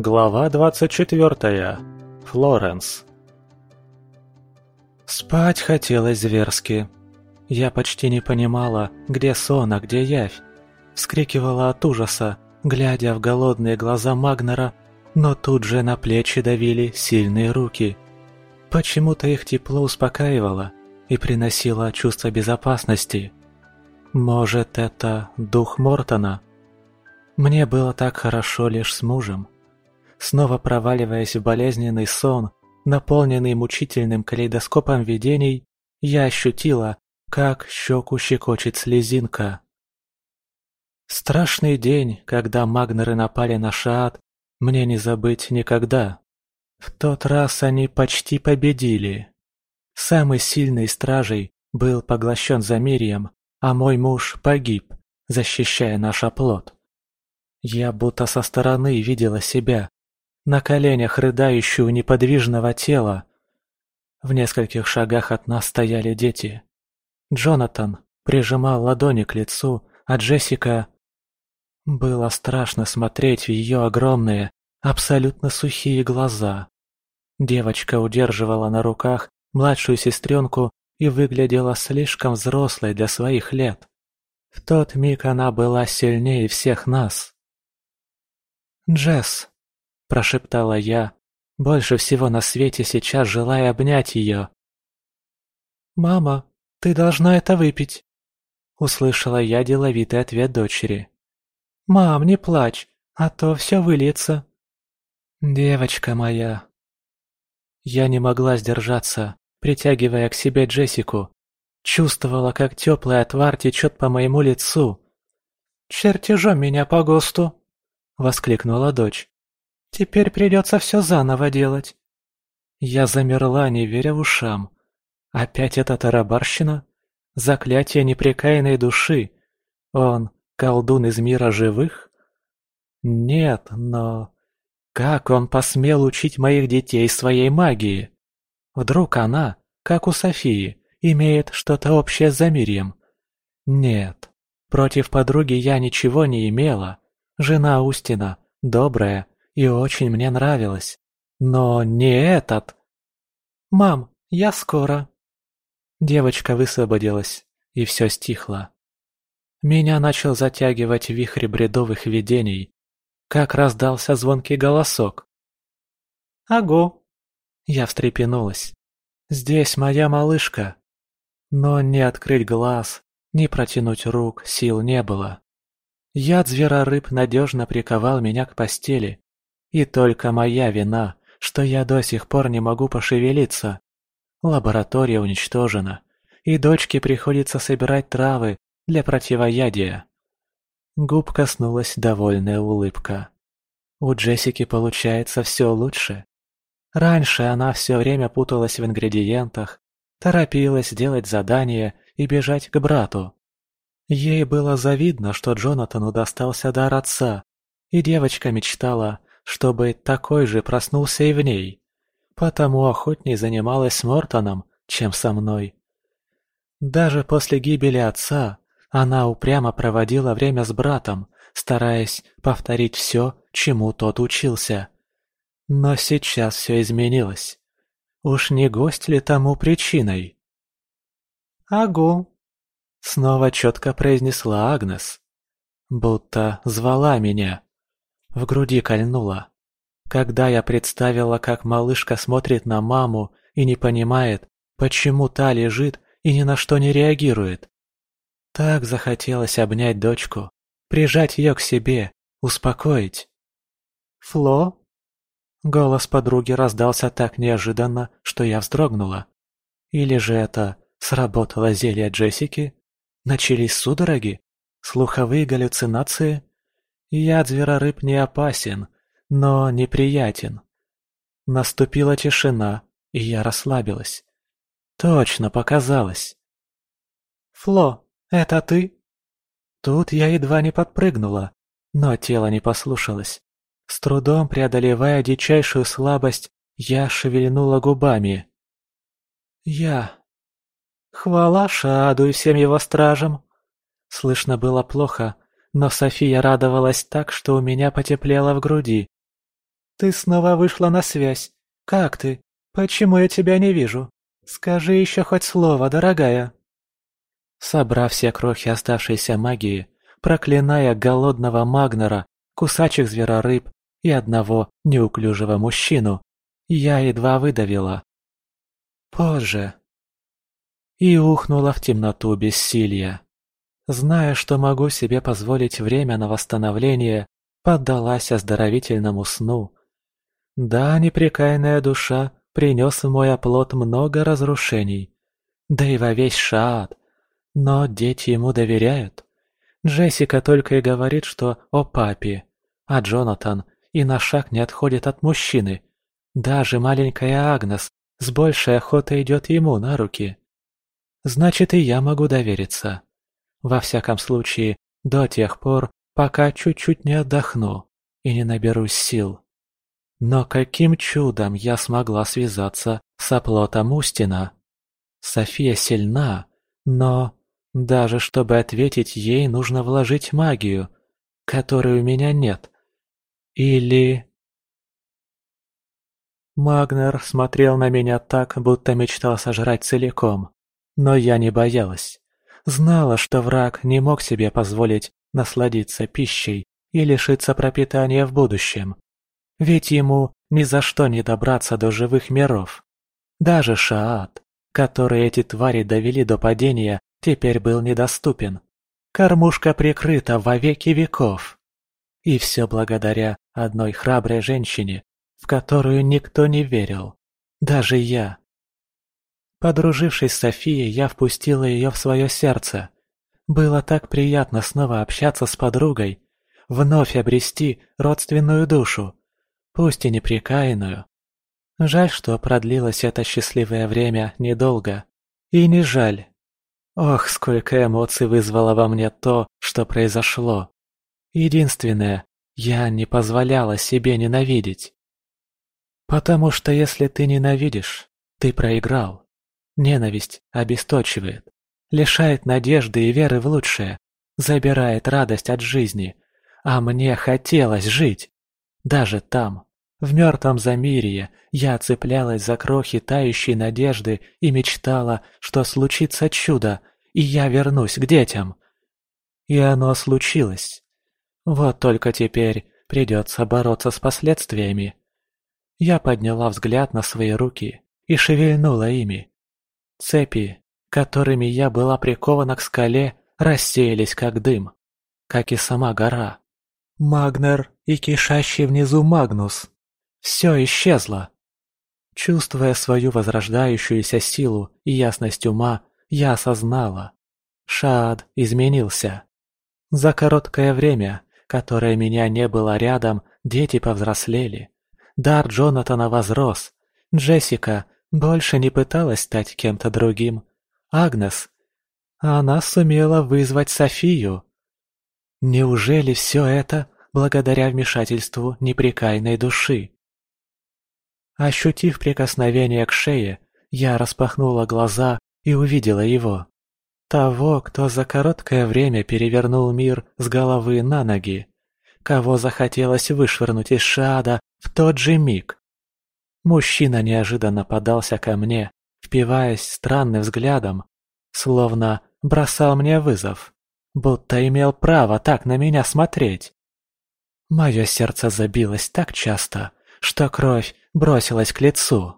Глава 24. Флоренс. Спать хотелось зверски. Я почти не понимала, где сон, а где явь. Вскрикивала от ужаса, глядя в голодные глаза Магнера, но тут же на плечи давили сильные руки. Почему-то их тепло успокаивало и приносило чувство безопасности. Может, это дух Мортона? Мне было так хорошо лишь с мужем. Снова проваливаясь в болезненный сон, наполненный мучительным калейдоскопом видений, я ощутила, как щеку щекочет слезинка. Страшный день, когда магнеры напали на Шаат, мне не забыть никогда. В тот раз они почти победили. Самый сильный стражей был поглощен Замирием, а мой муж погиб, защищая наш оплот. Я будто со стороны видела себя, на коленях рыдающую неподвижного тела. В нескольких шагах от нас стояли дети. Джонатан прижимал ладони к лицу, а Джессика... Было страшно смотреть в ее огромные, абсолютно сухие глаза. Девочка удерживала на руках младшую сестренку и выглядела слишком взрослой для своих лет. В тот миг она была сильнее всех нас. «Джесс», – прошептала я, больше всего на свете сейчас желая обнять ее. «Мама, ты должна это выпить», – услышала я деловитый ответ дочери. «Мам, не плачь, а то все выльется». «Девочка моя». Я не могла сдержаться, притягивая к себе Джессику. Чувствовала, как теплый отвар течет по моему лицу. «Чертежом меня по ГОСТу!» — воскликнула дочь. «Теперь придется все заново делать». Я замерла, не веря ушам. Опять эта тарабарщина? Заклятие непрекаянной души? Он колдун из мира живых? Нет, но... Как он посмел учить моих детей своей магии? Вдруг она, как у Софии, имеет что-то общее с Замирьем? Нет, против подруги я ничего не имела. Жена Устина, добрая и очень мне нравилась. Но не этот. «Мам, я скоро». Девочка высвободилась, и все стихло. Меня начал затягивать вихрь бредовых видений. Как раздался звонкий голосок. «Аго!» Я встрепенулась. «Здесь моя малышка!» Но ни открыть глаз, ни протянуть рук сил не было. Яд зверорыб надежно приковал меня к постели. И только моя вина, что я до сих пор не могу пошевелиться. Лаборатория уничтожена, и дочке приходится собирать травы для противоядия. Губ коснулась довольная улыбка. У Джессики получается все лучше. Раньше она все время путалась в ингредиентах, торопилась делать задание и бежать к брату. Ей было завидно, что Джонатану достался дар отца, и девочка мечтала, чтобы такой же проснулся и в ней. Потому охотней занималась с Мортоном, чем со мной. Даже после гибели отца она упрямо проводила время с братом, стараясь повторить все, чему тот учился. Но сейчас все изменилось. Уж не гость ли тому причиной? «Агу!» — снова четко произнесла Агнес. Будто звала меня. В груди кольнула. Когда я представила, как малышка смотрит на маму и не понимает, почему та лежит и ни на что не реагирует. Так захотелось обнять дочку, прижать ее к себе, успокоить. «Фло?» Голос подруги раздался так неожиданно, что я вздрогнула. Или же это сработало зелье Джессики? Начались судороги? Слуховые галлюцинации? Яд зверорыб не опасен, но неприятен. Наступила тишина, и я расслабилась. Точно показалось. «Фло, это ты?» Тут я едва не подпрыгнула, но тело не послушалось. С трудом преодолевая дичайшую слабость, я шевельнула губами. «Я...» «Хвала Шаду и всем его стражам!» Слышно было плохо, но София радовалась так, что у меня потеплело в груди. ты снова вышла на связь. Как ты? Почему я тебя не вижу? Скажи еще хоть слово, дорогая!» Собрав все крохи оставшейся магии, проклиная голодного Магнера, кусачих зверорыб и одного неуклюжего мужчину, я едва выдавила. Позже. И ухнула в темноту бессилия. Зная, что могу себе позволить время на восстановление, поддалась оздоровительному сну. Да, непрекаянная душа принес в мой оплот много разрушений. Да и во весь Шаат. Но дети ему доверяют. Джессика только и говорит, что о папе, а Джонатан и на шаг не отходит от мужчины. Даже маленькая Агнес с большей охотой идет ему на руки. Значит, и я могу довериться. Во всяком случае, до тех пор, пока чуть-чуть не отдохну и не наберусь сил. Но каким чудом я смогла связаться с оплотом Устина? София сильна, но даже чтобы ответить ей, нужно вложить магию, которой у меня нет. Или... Магнер смотрел на меня так, будто мечтал сожрать целиком. Но я не боялась. Знала, что враг не мог себе позволить насладиться пищей и лишиться пропитания в будущем. Ведь ему ни за что не добраться до живых миров. Даже Шаат, который эти твари довели до падения, теперь был недоступен. Кормушка прикрыта во веки веков. И все благодаря одной храброй женщине, в которую никто не верил. Даже я. Подружившись с Софией, я впустила ее в свое сердце. Было так приятно снова общаться с подругой, вновь обрести родственную душу, пусть и непрекаянную. Жаль, что продлилось это счастливое время недолго. И не жаль, Ох, сколько эмоций вызвало во мне то, что произошло. Единственное, я не позволяла себе ненавидеть. Потому что если ты ненавидишь, ты проиграл. Ненависть обесточивает, лишает надежды и веры в лучшее, забирает радость от жизни. А мне хотелось жить. Даже там, в мертвом замирье, я цеплялась за крохи тающей надежды и мечтала, что случится чудо, и я вернусь к детям. И оно случилось. Вот только теперь придется бороться с последствиями. Я подняла взгляд на свои руки и шевельнула ими. Цепи, которыми я была прикована к скале, рассеялись как дым, как и сама гора. Магнер и кишащий внизу Магнус. Все исчезло. Чувствуя свою возрождающуюся силу и ясность ума, я осознала. Шаад изменился. За короткое время, которое меня не было рядом, дети повзрослели. Дар Джонатана возрос. Джессика больше не пыталась стать кем-то другим. Агнес. Она сумела вызвать Софию. Неужели все это благодаря вмешательству непрекаянной души? Ощутив прикосновение к шее, я распахнула глаза и увидела его. Того, кто за короткое время перевернул мир с головы на ноги. Кого захотелось вышвырнуть из шада в тот же миг. Мужчина неожиданно подался ко мне, впиваясь странным взглядом, словно бросал мне вызов, будто имел право так на меня смотреть. Мое сердце забилось так часто, что кровь бросилась к лицу.